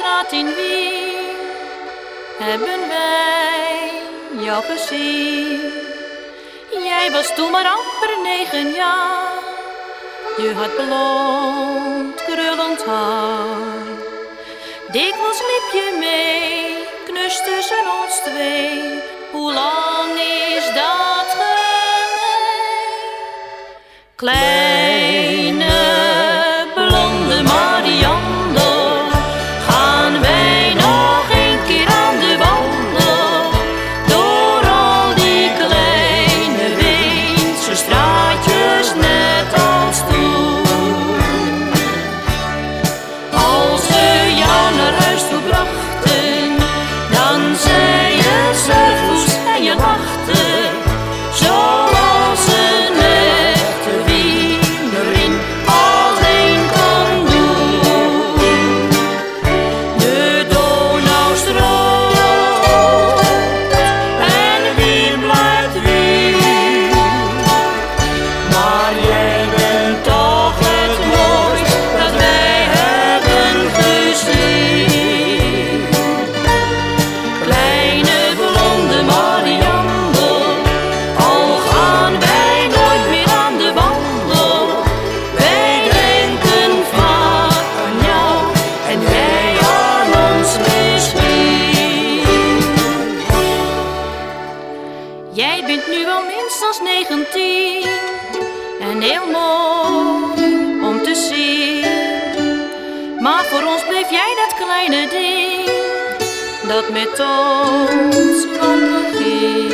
straat in wie hebben wij jou gezien. Jij was toen maar amper negen jaar, je had blond krullend haar. Dikwijls liep je mee, knus tussen ons twee, hoe lang is dat geweest? Klein Jij bent nu al minstens 19 en heel mooi om te zien. Maar voor ons bleef jij dat kleine ding dat met ons wandelen ging.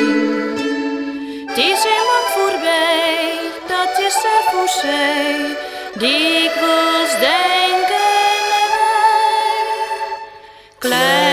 Het is heel lang voorbij, dat is er voor zij, dikwijls denken wij. Klein